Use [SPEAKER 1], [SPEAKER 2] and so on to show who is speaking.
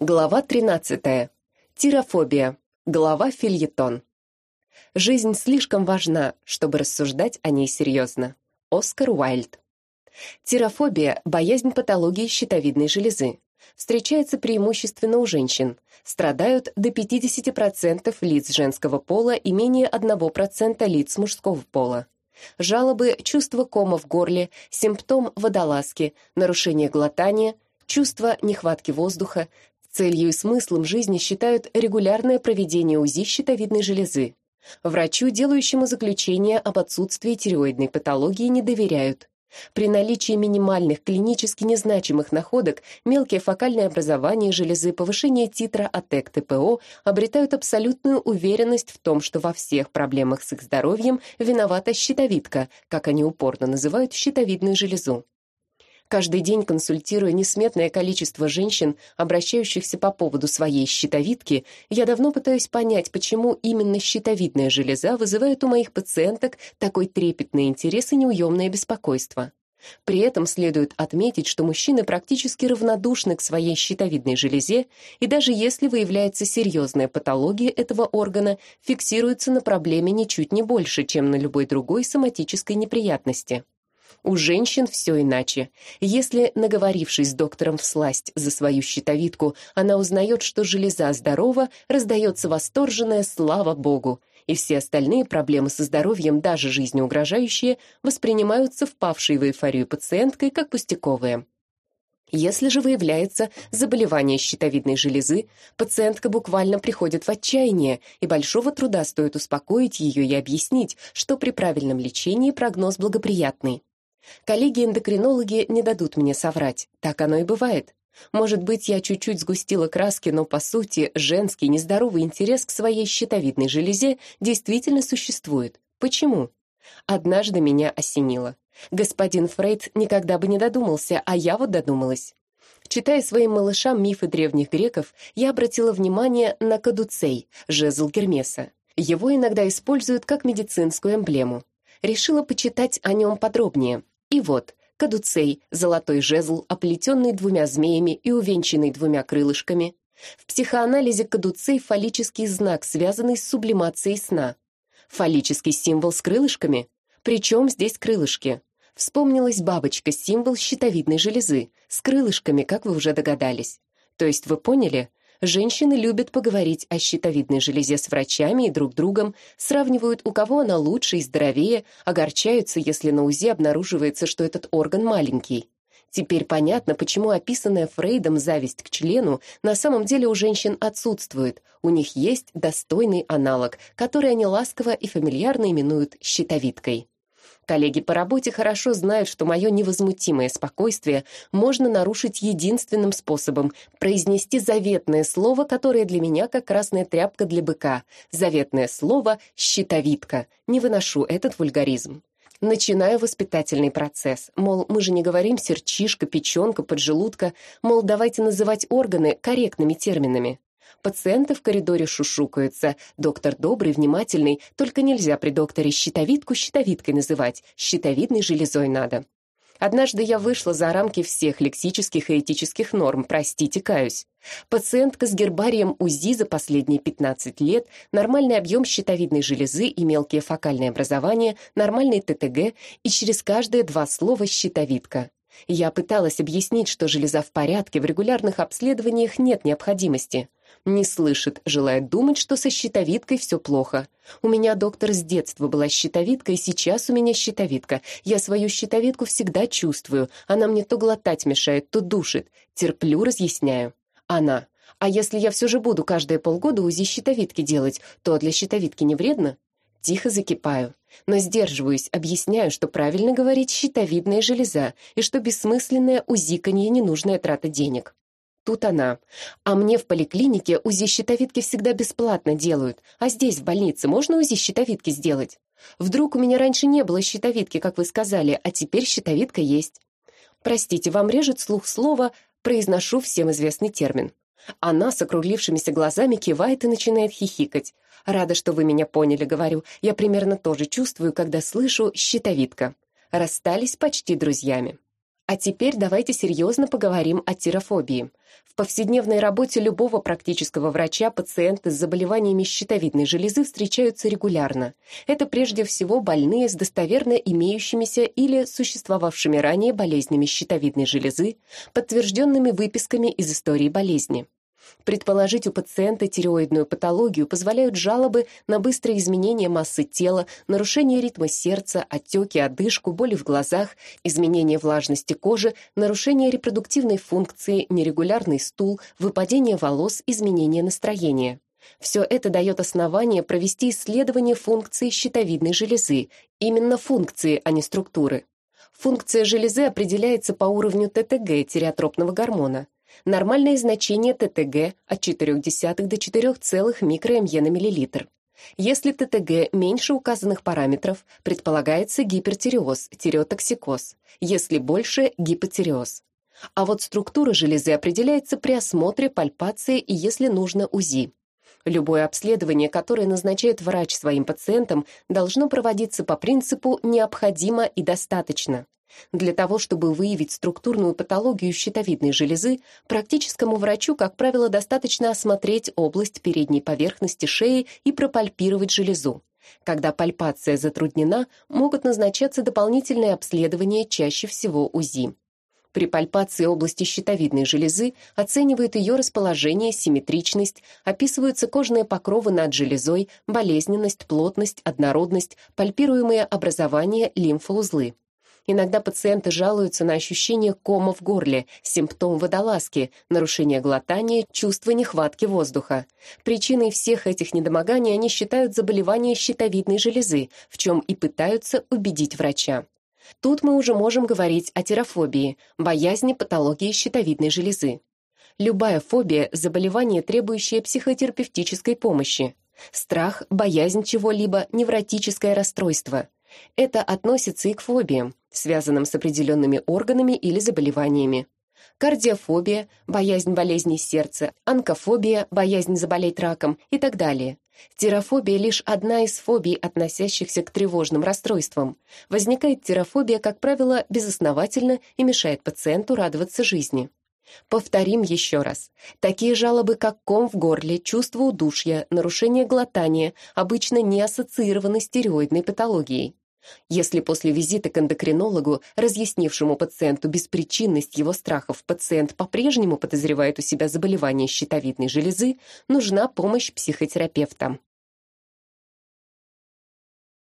[SPEAKER 1] Глава 13. Тирофобия. Глава фильетон. Жизнь слишком важна, чтобы рассуждать о ней серьезно. Оскар Уайльд. Тирофобия – боязнь патологии щитовидной железы. Встречается преимущественно у женщин. Страдают до 50% лиц женского пола и менее 1% лиц мужского пола. Жалобы, чувство кома в горле, симптом водолазки, нарушение глотания – чувство нехватки воздуха, Целью и смыслом жизни считают регулярное проведение УЗИ щитовидной железы. Врачу, делающему заключение об отсутствии тиреоидной патологии, не доверяют. При наличии минимальных клинически незначимых находок мелкие фокальные образования железы, повышение титра АТЭК ТПО обретают абсолютную уверенность в том, что во всех проблемах с их здоровьем виновата щитовидка, как они упорно называют щитовидную железу. Каждый день консультируя несметное количество женщин, обращающихся по поводу своей щитовидки, я давно пытаюсь понять, почему именно щитовидная железа вызывает у моих пациенток такой трепетный интерес и неуемное беспокойство. При этом следует отметить, что мужчины практически равнодушны к своей щитовидной железе, и даже если выявляется серьезная патология этого органа, фиксируется на проблеме ничуть не больше, чем на любой другой соматической неприятности. У женщин все иначе. Если, наговорившись с доктором всласть за свою щитовидку, она узнает, что железа здорова, раздается восторженная «слава Богу», и все остальные проблемы со здоровьем, даже жизнеугрожающие, воспринимаются впавшей в эйфорию пациенткой как пустяковые. Если же выявляется заболевание щитовидной железы, пациентка буквально приходит в отчаяние, и большого труда стоит успокоить ее и объяснить, что при правильном лечении прогноз благоприятный. Коллеги-эндокринологи не дадут мне соврать, так оно и бывает. Может быть, я чуть-чуть сгустила краски, но, по сути, женский нездоровый интерес к своей щитовидной железе действительно существует. Почему? Однажды меня осенило. Господин Фрейд никогда бы не додумался, а я вот додумалась. Читая своим малышам мифы древних греков, я обратила внимание на кадуцей, жезл Гермеса. Его иногда используют как медицинскую эмблему. Решила почитать о нем подробнее. И вот, кадуцей, золотой жезл, оплетенный двумя змеями и увенчанный двумя крылышками. В психоанализе кадуцей — фаллический знак, связанный с сублимацией сна. Фаллический символ с крылышками? Причем здесь крылышки? Вспомнилась бабочка, символ щитовидной железы, с крылышками, как вы уже догадались. То есть вы поняли? Женщины любят поговорить о щитовидной железе с врачами и друг другом, сравнивают, у кого она лучше и здоровее, огорчаются, если на УЗИ обнаруживается, что этот орган маленький. Теперь понятно, почему описанная Фрейдом зависть к члену на самом деле у женщин отсутствует. У них есть достойный аналог, который они ласково и фамильярно именуют щитовидкой. Коллеги по работе хорошо знают, что мое невозмутимое спокойствие можно нарушить единственным способом — произнести заветное слово, которое для меня как красная тряпка для быка. Заветное слово «щитовидка». Не выношу этот вульгаризм. Начинаю воспитательный процесс. Мол, мы же не говорим серчишка, печенка, поджелудка. Мол, давайте называть органы корректными терминами. Пациенты в коридоре шушукаются. Доктор добрый, внимательный, только нельзя при докторе щитовидку щитовидкой называть, щитовидной железой надо. Однажды я вышла за рамки всех лексических и этических норм, простите, каюсь. Пациентка с гербарием УЗИ за последние 15 лет, нормальный объем щитовидной железы и мелкие фокальные образования, нормальный ТТГ и через каждые два слова щитовидка. Я пыталась объяснить, что железа в порядке, в регулярных обследованиях нет необходимости. Не слышит, желает думать, что со щитовидкой все плохо. У меня доктор с детства была щитовидка, и сейчас у меня щитовидка. Я свою щитовидку всегда чувствую. Она мне то глотать мешает, то душит. Терплю, разъясняю. Она. А если я все же буду каждые полгода УЗИ щитовидки делать, то для щитовидки не вредно? Тихо закипаю. Но сдерживаюсь, объясняю, что правильно говорить щитовидная железа, и что бессмысленное узиканье — ненужная трата денег. Тут она. А мне в поликлинике УЗИ щитовидки всегда бесплатно делают. А здесь, в больнице, можно УЗИ щитовидки сделать? Вдруг у меня раньше не было щитовидки, как вы сказали, а теперь щитовидка есть. Простите, вам режет слух слово, произношу всем известный термин. Она с округлившимися глазами кивает и начинает хихикать. «Рада, что вы меня поняли», — говорю. «Я примерно тоже чувствую, когда слышу «щитовидка». Расстались почти друзьями. А теперь давайте серьезно поговорим о тирофобии. В повседневной работе любого практического врача пациенты с заболеваниями щитовидной железы встречаются регулярно. Это прежде всего больные с достоверно имеющимися или существовавшими ранее болезнями щитовидной железы, подтвержденными выписками из истории болезни. Предположить у пациента тиреоидную патологию позволяют жалобы на быстрые изменения массы тела, нарушение ритма сердца, отеки, одышку, боли в глазах, изменение влажности кожи, нарушение репродуктивной функции, нерегулярный стул, выпадение волос, изменение настроения. Все это дает основание провести исследование функции щитовидной железы, именно функции, а не структуры. Функция железы определяется по уровню ТТГ, тиреотропного гормона. Нормальное значение ТТГ от 0,4 до 4, микромье на миллилитр. Если ТТГ меньше указанных параметров, предполагается гипертиреоз, тиреотоксикоз. Если больше – гипотиреоз. А вот структура железы определяется при осмотре, пальпации и, если нужно, УЗИ. Любое обследование, которое назначает врач своим пациентам, должно проводиться по принципу «необходимо и достаточно». Для того, чтобы выявить структурную патологию щитовидной железы, практическому врачу, как правило, достаточно осмотреть область передней поверхности шеи и пропальпировать железу. Когда пальпация затруднена, могут назначаться дополнительные обследования, чаще всего УЗИ. При пальпации области щитовидной железы оценивают ее расположение, симметричность, описываются кожные покровы над железой, болезненность, плотность, однородность, пальпируемые образования, лимфоузлы. Иногда пациенты жалуются на ощущение кома в горле, симптом водолазки, нарушение глотания, чувство нехватки воздуха. Причиной всех этих недомоганий они считают заболевание щитовидной железы, в чем и пытаются убедить врача. Тут мы уже можем говорить о терафобии, боязни патологии щитовидной железы. Любая фобия – заболевание, требующее психотерапевтической помощи. Страх, боязнь чего-либо, невротическое расстройство. Это относится и к фобиям, связанным с определенными органами или заболеваниями. Кардиофобия, боязнь болезней сердца, онкофобия, боязнь заболеть раком и так далее. Тирофобия – лишь одна из фобий, относящихся к тревожным расстройствам. Возникает тирофобия, как правило, безосновательно и мешает пациенту радоваться жизни. Повторим еще раз. Такие жалобы, как ком в горле, чувство удушья, нарушение глотания, обычно не ассоциированы с тиреоидной патологией. Если после визита к эндокринологу, разъяснившему пациенту беспричинность его страхов, пациент по-прежнему подозревает у себя заболевание щитовидной железы, нужна помощь психотерапевта.